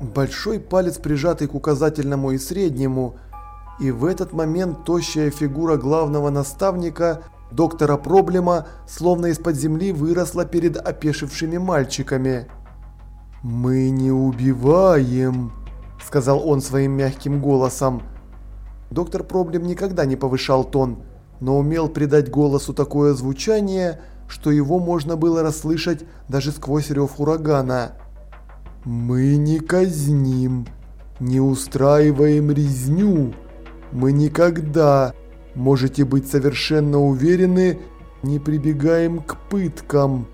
большой палец прижатый к указательному и среднему, и в этот момент тощая фигура главного наставника, доктора Проблема, словно из-под земли выросла перед опешившими мальчиками. «Мы не убиваем», – сказал он своим мягким голосом. Доктор Проблем никогда не повышал тон, но умел придать голосу такое звучание, что его можно было расслышать даже сквозь рев урагана. «Мы не казним, не устраиваем резню. Мы никогда, можете быть совершенно уверены, не прибегаем к пыткам.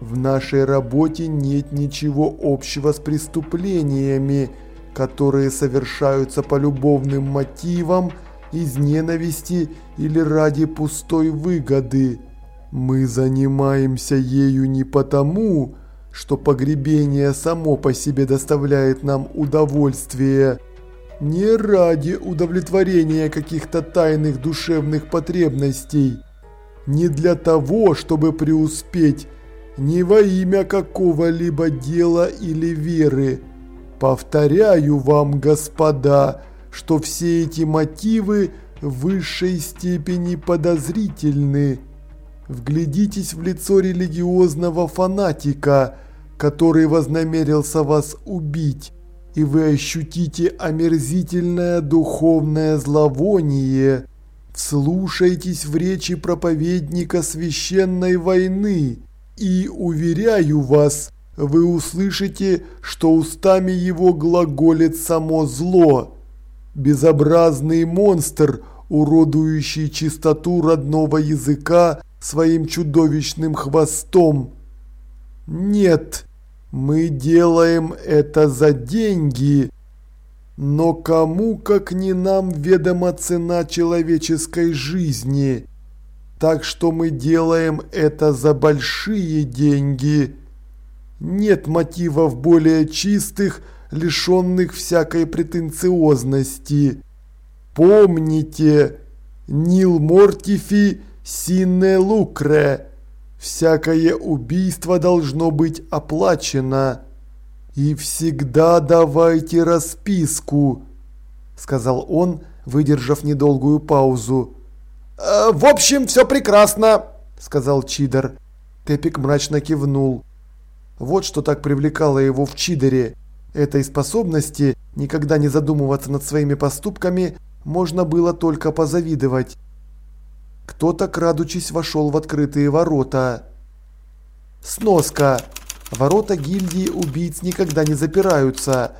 В нашей работе нет ничего общего с преступлениями, которые совершаются по любовным мотивам, из ненависти или ради пустой выгоды. Мы занимаемся ею не потому, что погребение само по себе доставляет нам удовольствие, не ради удовлетворения каких-то тайных душевных потребностей, не для того, чтобы преуспеть, не во имя какого-либо дела или веры. Повторяю вам, господа, что все эти мотивы в высшей степени подозрительны. Вглядитесь в лицо религиозного фанатика – который вознамерился вас убить, и вы ощутите омерзительное духовное зловоние. Слушайтесь в речи проповедника священной войны, и, уверяю вас, вы услышите, что устами его глаголит само зло. Безобразный монстр, уродующий чистоту родного языка своим чудовищным хвостом. Нет, мы делаем это за деньги. Но кому, как не нам, ведома цена человеческой жизни? Так что мы делаем это за большие деньги. Нет мотивов более чистых, лишенных всякой претенциозности. Помните, Нил Мортифи Сине Лукре. Всякое убийство должно быть оплачено. И всегда давайте расписку, сказал он, выдержав недолгую паузу. «Э, в общем, все прекрасно, сказал Чидер. Тепик мрачно кивнул. Вот что так привлекало его в Чидере. Этой способности никогда не задумываться над своими поступками можно было только позавидовать. Кто-то, крадучись, вошел в открытые ворота. Сноска. Ворота гильдии убийц никогда не запираются.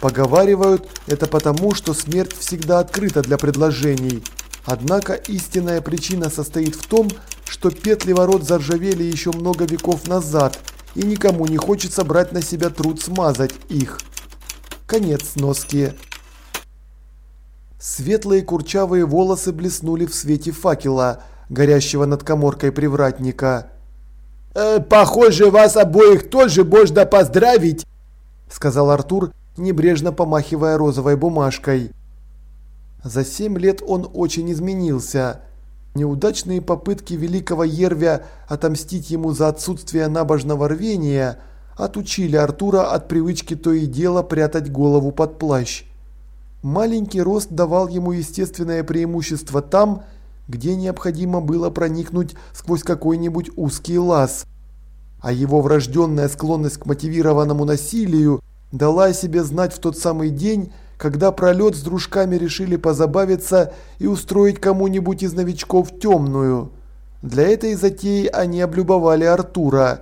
Поговаривают, это потому, что смерть всегда открыта для предложений. Однако истинная причина состоит в том, что петли ворот заржавели еще много веков назад, и никому не хочется брать на себя труд смазать их. Конец сноски. Светлые курчавые волосы блеснули в свете факела, горящего над коморкой привратника. «Э, «Похоже, вас обоих тоже можно поздравить!» сказал Артур, небрежно помахивая розовой бумажкой. За семь лет он очень изменился. Неудачные попытки великого Ервя отомстить ему за отсутствие набожного рвения отучили Артура от привычки то и дело прятать голову под плащ. Маленький рост давал ему естественное преимущество там, где необходимо было проникнуть сквозь какой-нибудь узкий лаз. А его врожденная склонность к мотивированному насилию дала о себе знать в тот самый день, когда пролет с дружками решили позабавиться и устроить кому-нибудь из новичков темную. Для этой затеи они облюбовали Артура.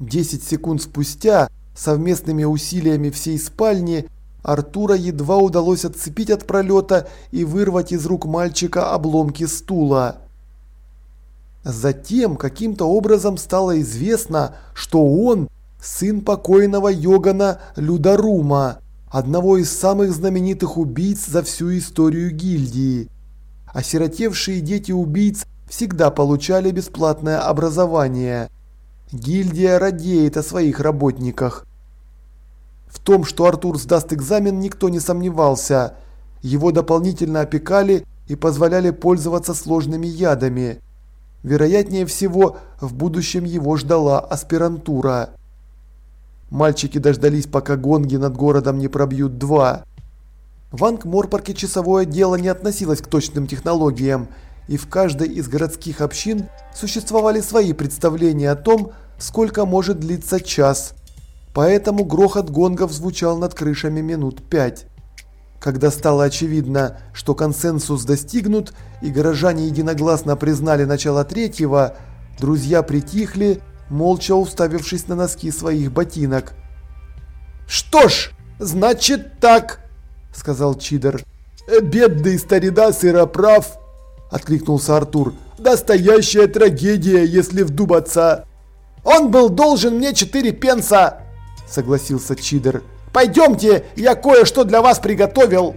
Десять секунд спустя, совместными усилиями всей спальни, Артура едва удалось отцепить от пролета и вырвать из рук мальчика обломки стула. Затем каким-то образом стало известно, что он сын покойного Йогана Людарума, одного из самых знаменитых убийц за всю историю гильдии. Осиротевшие дети убийц всегда получали бесплатное образование. Гильдия радеет о своих работниках. В том, что Артур сдаст экзамен, никто не сомневался. Его дополнительно опекали и позволяли пользоваться сложными ядами. Вероятнее всего, в будущем его ждала аспирантура. Мальчики дождались, пока гонги над городом не пробьют два. В Ангморпорке часовое дело не относилось к точным технологиям, и в каждой из городских общин существовали свои представления о том, сколько может длиться час. Поэтому грохот гонгов звучал над крышами минут пять. Когда стало очевидно, что консенсус достигнут и горожане единогласно признали начало третьего, друзья притихли, молча уставившись на носки своих ботинок. «Что ж, значит так!» – сказал Чидер. «Бедный старина сыроправ!» – откликнулся Артур. «Настоящая трагедия, если вдуматься!» «Он был должен мне четыре пенса!» – согласился Чидер. «Пойдемте, я кое-что для вас приготовил!»